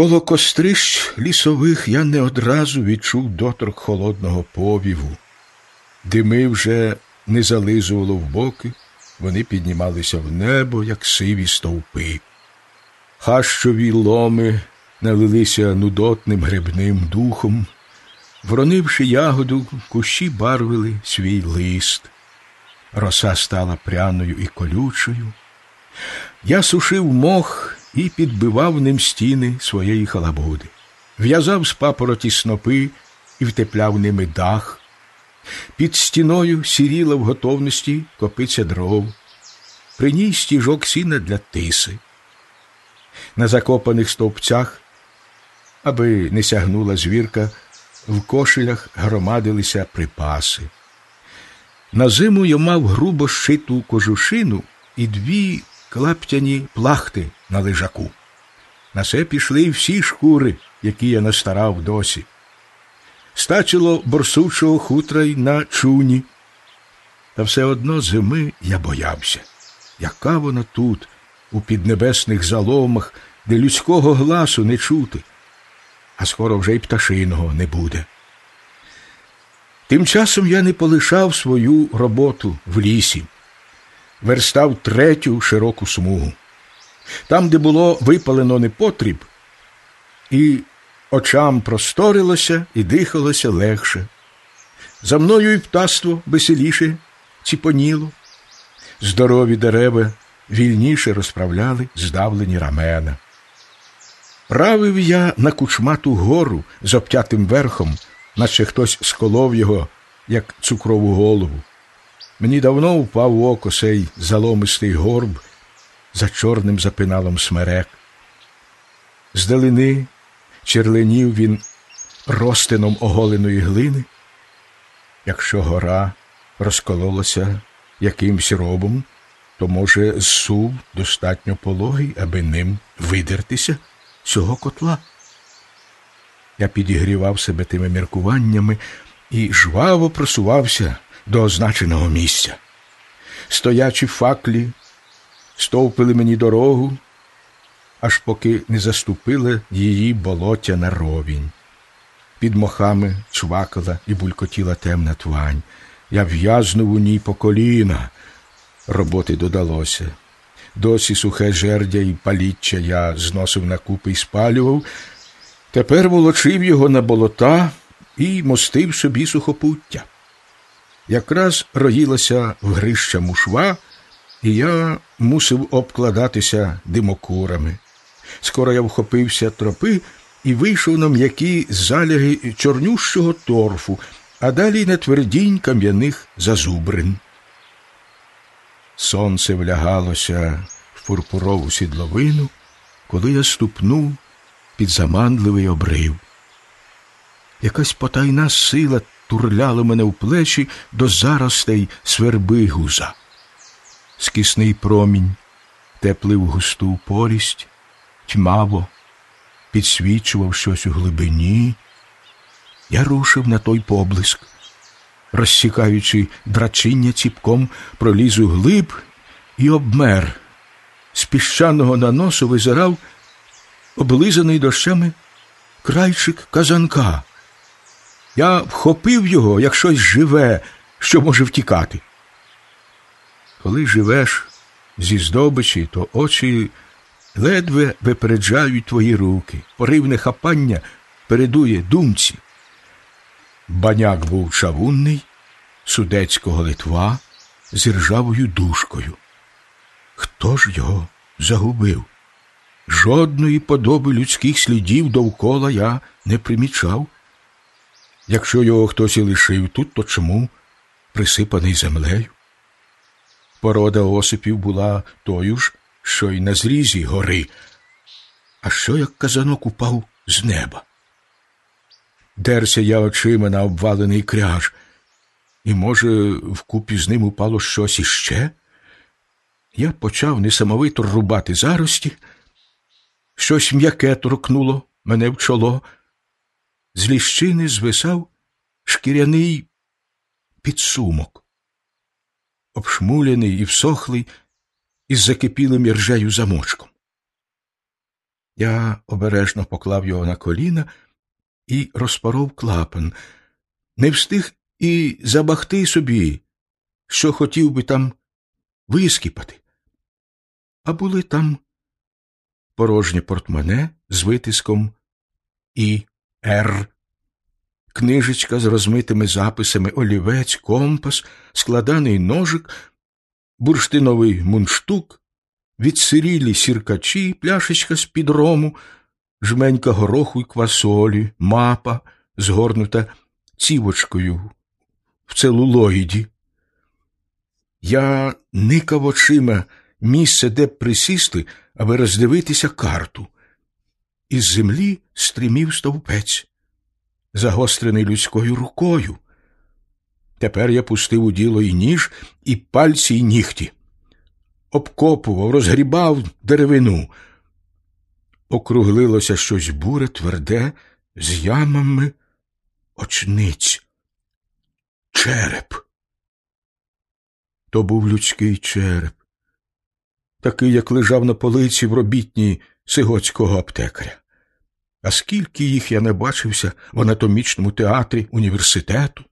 Коло кострищ лісових я не одразу відчув доторк холодного повіву. Дими вже не зализувало в боки, вони піднімалися в небо, як сиві стовпи. Хащові ломи налилися нудотним грибним духом, вронивши ягоду, кущі барвили свій лист. Роса стала пряною і колючою. Я сушив мох і підбивав ним стіни своєї халабуди, в'язав з папороті снопи і втепляв ними дах. Під стіною сіріла в готовності копиця дров, при ній стіжок сіна для тиси. На закопаних стовпцях, аби не сягнула звірка, в кошелях громадилися припаси. На зиму я мав грубо шиту кожушину і дві клаптяні плахти на лежаку. На це пішли всі шкури, які я настарав досі. Стачило борсучого хутра й на чуні. Та все одно зими я боявся. Яка вона тут, у піднебесних заломах, де людського гласу не чути, а скоро вже й пташиного не буде. Тим часом я не полишав свою роботу в лісі, верстав третю широку смугу. Там, де було випалено непотріб, і очам просторилося і дихалося легше. За мною і птаство веселіше ціпоніло, здорові дерева вільніше розправляли здавлені рамена. Правив я на кучмату гору з обтятим верхом, наче хтось сколов його, як цукрову голову. Мені давно впав в око сей заломистий горб за чорним запиналом смерек. Здалини черленів він розтином оголеної глини. Якщо гора розкололася якимсь робом, то, може, зсув достатньо пологий, аби ним видертися цього котла. Я підігрівав себе тими міркуваннями і жваво просувався до означеного місця. Стоячі факлі стовпили мені дорогу, аж поки не заступили її болоття на ровінь. Під мохами чвакала і булькотіла темна твань. Я в'язнув у ній по коліна. Роботи додалося. Досі сухе жердя і паліччя я зносив на купи і спалював. Тепер волочив його на болота і мостив собі сухопуття. Якраз роїлася вгрища мушва, і я мусив обкладатися димокурами. Скоро я вхопився тропи і вийшов на м'які заляги чорнющого торфу, а далі на твердінь кам'яних зазубрин. Сонце влягалося в пурпурову сідловину, коли я ступнув під заманливий обрив. Якась потайна сила турляла мене в плечі до заростей сверби гуза. Скісний промінь теплив густу порість, тьмаво, підсвічував щось у глибині. Я рушив на той поблиск, розсікаючи драчиння ціпком, проліз у глиб і обмер. З піщаного наносу визирав облизаний дощами крайчик казанка. Я вхопив його, як щось живе, що може втікати. Коли живеш зі здобичі, то очі ледве випереджають твої руки, поривне хапання передує думці. Баняк був чавунний, судецького литва з ржавою душкою. Хто ж його загубив? Жодної подоби людських слідів довкола я не примічав. Якщо його хтось і лишив тут, то чому присипаний землею? Порода осипів була тою ж, що й на зрізі гори, а що як казанок упав з неба? Дерся я очима на обвалений кряж, і, може, вкупі з ним упало щось іще? Я почав несамовито рубати зарості, щось м'яке торкнуло мене в чоло. З ліщини звисав шкіряний підсумок, обшмулений і всохлий із закипілим іржею замочком. Я обережно поклав його на коліна і розпоров клапан. Не встиг і забахти собі, що хотів би там вискіпати. А були там порожнє портмоне з витиском і Р, книжечка з розмитими записами, олівець, компас, складаний ножик, бурштиновий мундштук, відсирілі сіркачі, пляшечка з під рому, жменька гороху й квасолі, мапа, згорнута цівочкою в целулоїді. Я никав очима місце, де б присісти, аби роздивитися карту. Із землі стрімів стовпець, загострений людською рукою. Тепер я пустив у діло і ніж, і пальці, і нігті, обкопував, розгрібав деревину. Округлилося щось буре, тверде, з ямами очниць. Череп. То був людський череп, такий, як лежав на полиці в робітній сигоцького аптекаря. А скільки їх я не бачився в анатомічному театрі університету,